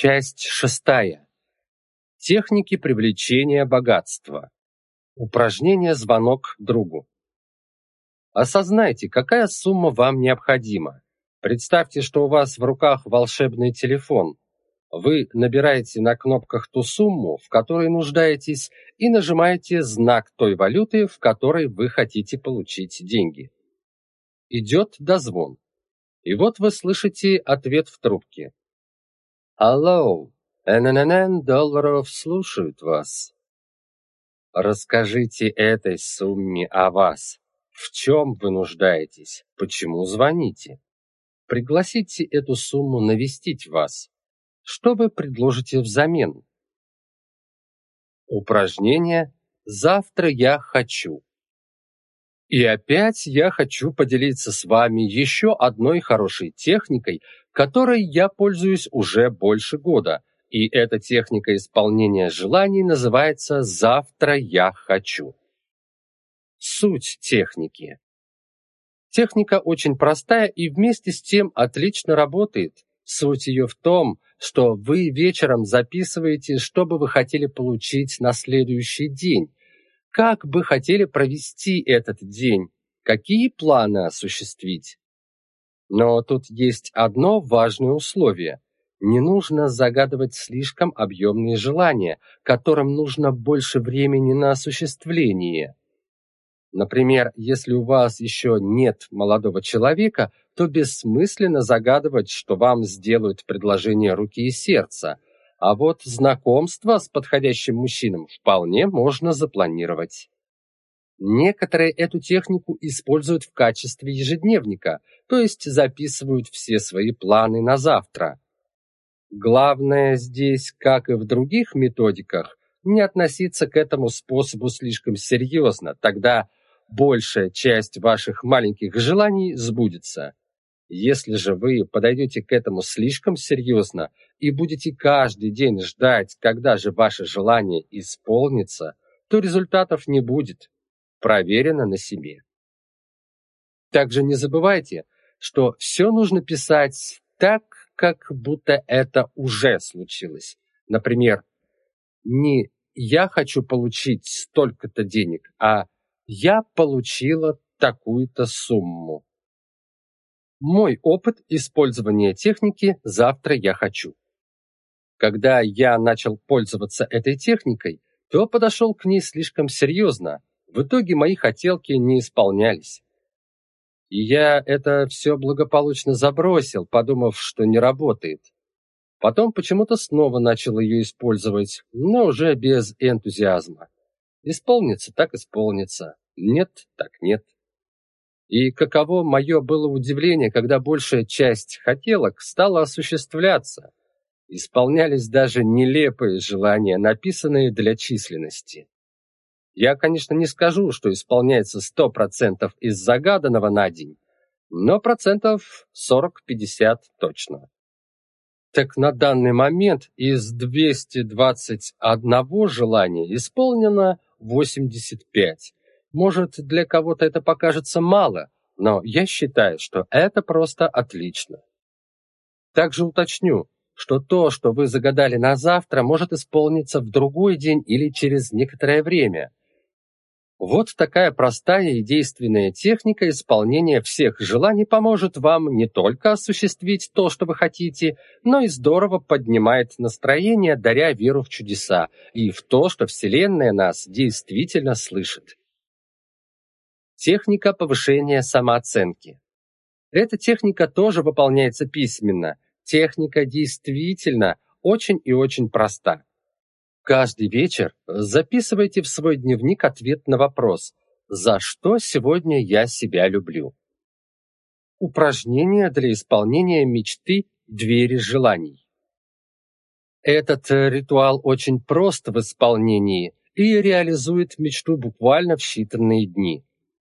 Часть шестая. Техники привлечения богатства. Упражнение «Звонок другу». Осознайте, какая сумма вам необходима. Представьте, что у вас в руках волшебный телефон. Вы набираете на кнопках ту сумму, в которой нуждаетесь, и нажимаете знак той валюты, в которой вы хотите получить деньги. Идет дозвон. И вот вы слышите ответ в трубке. Алло, ННН долларов слушают вас. Расскажите этой сумме о вас. В чем вы нуждаетесь? Почему звоните? Пригласите эту сумму навестить вас. Что вы предложите взамен? Упражнение «Завтра я хочу». И опять я хочу поделиться с вами еще одной хорошей техникой, которой я пользуюсь уже больше года. И эта техника исполнения желаний называется «Завтра я хочу». Суть техники. Техника очень простая и вместе с тем отлично работает. Суть ее в том, что вы вечером записываете, что бы вы хотели получить на следующий день, как бы хотели провести этот день? Какие планы осуществить? Но тут есть одно важное условие. Не нужно загадывать слишком объемные желания, которым нужно больше времени на осуществление. Например, если у вас еще нет молодого человека, то бессмысленно загадывать, что вам сделают предложение руки и сердца, а вот знакомство с подходящим мужчином вполне можно запланировать. Некоторые эту технику используют в качестве ежедневника, то есть записывают все свои планы на завтра. Главное здесь, как и в других методиках, не относиться к этому способу слишком серьезно, тогда большая часть ваших маленьких желаний сбудется. Если же вы подойдете к этому слишком серьезно и будете каждый день ждать, когда же ваше желание исполнится, то результатов не будет. Проверено на себе. Также не забывайте, что все нужно писать так, как будто это уже случилось. Например, не «я хочу получить столько-то денег», а «я получила такую-то сумму». Мой опыт использования техники «завтра я хочу». Когда я начал пользоваться этой техникой, то подошел к ней слишком серьезно. В итоге мои хотелки не исполнялись. И я это все благополучно забросил, подумав, что не работает. Потом почему-то снова начал ее использовать, но уже без энтузиазма. Исполнится так исполнится, нет так нет. И каково мое было удивление, когда большая часть хотелок стала осуществляться. Исполнялись даже нелепые желания, написанные для численности. Я, конечно, не скажу, что исполняется 100% из загаданного на день, но процентов 40-50 точно. Так на данный момент из 221 желания исполнено 85. Может, для кого-то это покажется мало, но я считаю, что это просто отлично. Также уточню, что то, что вы загадали на завтра, может исполниться в другой день или через некоторое время. Вот такая простая и действенная техника исполнения всех желаний поможет вам не только осуществить то, что вы хотите, но и здорово поднимает настроение, даря веру в чудеса и в то, что Вселенная нас действительно слышит. Техника повышения самооценки. Эта техника тоже выполняется письменно. Техника действительно очень и очень проста. Каждый вечер записывайте в свой дневник ответ на вопрос «За что сегодня я себя люблю?». Упражнение для исполнения мечты «Двери желаний». Этот ритуал очень прост в исполнении и реализует мечту буквально в считанные дни.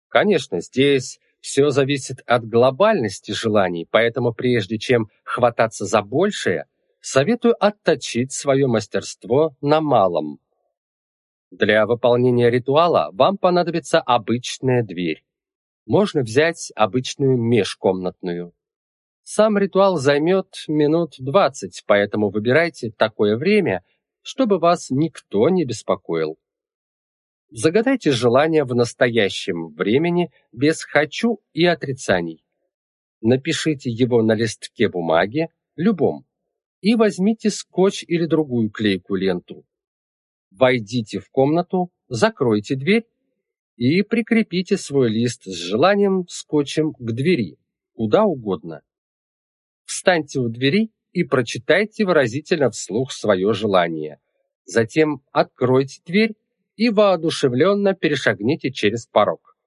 Конечно, здесь все зависит от глобальности желаний, поэтому прежде чем хвататься за большее, советую отточить свое мастерство на малом. Для выполнения ритуала вам понадобится обычная дверь. Можно взять обычную межкомнатную. Сам ритуал займет минут 20, поэтому выбирайте такое время, чтобы вас никто не беспокоил. Загадайте желание в настоящем времени без «хочу» и отрицаний. Напишите его на листке бумаги, любом, и возьмите скотч или другую клейкую ленту. Войдите в комнату, закройте дверь и прикрепите свой лист с желанием скотчем к двери, куда угодно. Встаньте у двери и прочитайте выразительно вслух свое желание. Затем откройте дверь и воодушевленно перешагните через порог.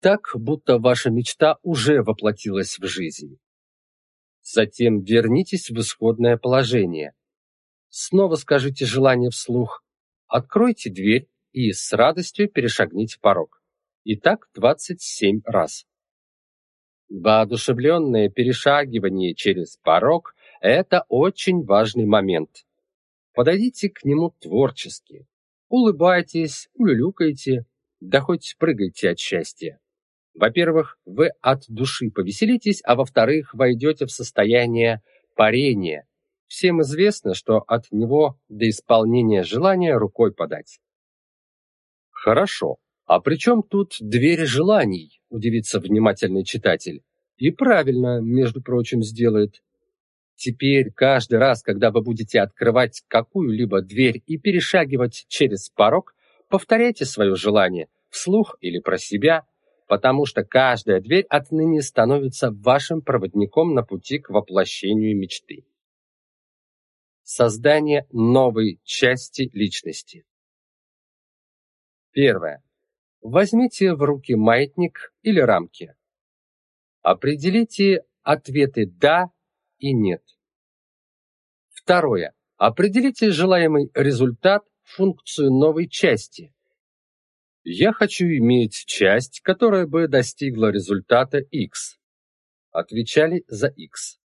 Так, будто ваша мечта уже воплотилась в жизнь. Затем вернитесь в исходное положение. Снова скажите желание вслух. Откройте дверь и с радостью перешагните порог. И так 27 раз. Воодушевленное перешагивание через порог – это очень важный момент. Подойдите к нему творчески. Улыбайтесь, улюлюкайте, да хоть прыгайте от счастья. Во-первых, вы от души повеселитесь, а во-вторых, войдете в состояние парения. Всем известно, что от него до исполнения желания рукой подать. Хорошо. А при чем тут дверь желаний? Удивится внимательный читатель. И правильно, между прочим, сделает. Теперь каждый раз, когда вы будете открывать какую-либо дверь и перешагивать через порог, повторяйте свое желание вслух или про себя, потому что каждая дверь отныне становится вашим проводником на пути к воплощению мечты. Создание новой части личности. Первое. Возьмите в руки маятник или рамки. Определите ответы «да» и «нет». Второе. Определите желаемый результат, функцию новой части. Я хочу иметь часть, которая бы достигла результата X. Отвечали за X.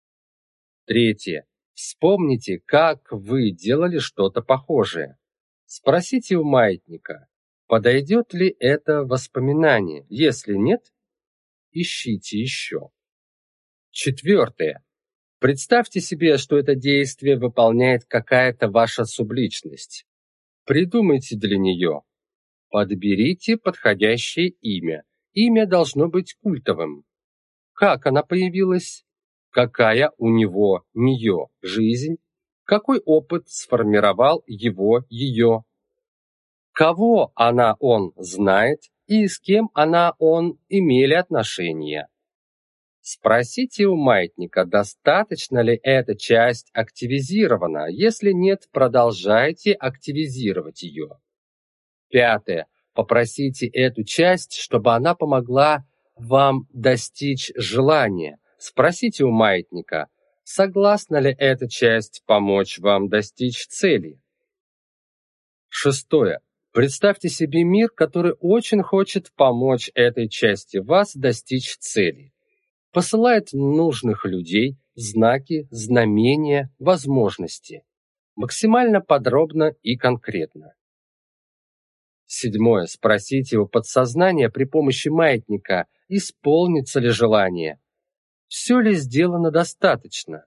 Третье. Вспомните, как вы делали что-то похожее. Спросите у маятника, подойдет ли это воспоминание. Если нет, ищите еще. Четвертое. Представьте себе, что это действие выполняет какая-то ваша субличность. Придумайте для нее. Подберите подходящее имя. Имя должно быть культовым. Как она появилась? Какая у него, нее, жизнь? Какой опыт сформировал его, ее? Кого она, он знает и с кем она, он имели отношения? Спросите у маятника, достаточно ли эта часть активизирована. Если нет, продолжайте активизировать ее. Пятое. Попросите эту часть, чтобы она помогла вам достичь желания. Спросите у маятника, согласна ли эта часть помочь вам достичь цели. Шестое. Представьте себе мир, который очень хочет помочь этой части вас достичь цели посылает нужных людей, знаки, знамения, возможности. Максимально подробно и конкретно. Седьмое. Спросите у подсознания при помощи маятника, исполнится ли желание. Все ли сделано достаточно?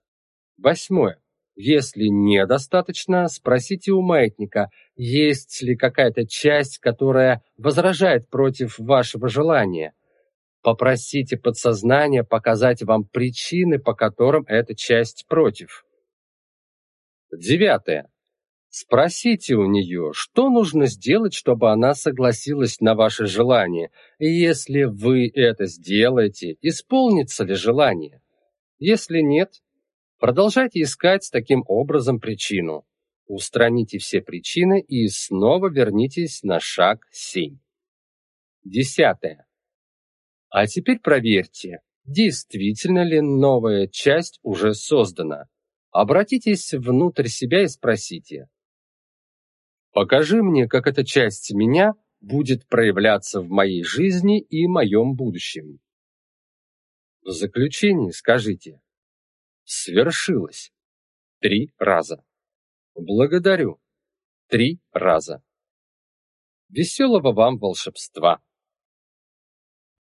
Восьмое. Если недостаточно, спросите у маятника, есть ли какая-то часть, которая возражает против вашего желания. Попросите подсознание показать вам причины, по которым эта часть против. Девятое. Спросите у нее, что нужно сделать, чтобы она согласилась на ваше желание, и если вы это сделаете, исполнится ли желание. Если нет, продолжайте искать таким образом причину. Устраните все причины и снова вернитесь на шаг 7. Десятое. А теперь проверьте, действительно ли новая часть уже создана. Обратитесь внутрь себя и спросите. Покажи мне, как эта часть меня будет проявляться в моей жизни и моем будущем. В заключении скажите «Свершилось» три раза. «Благодарю» три раза. Веселого вам волшебства!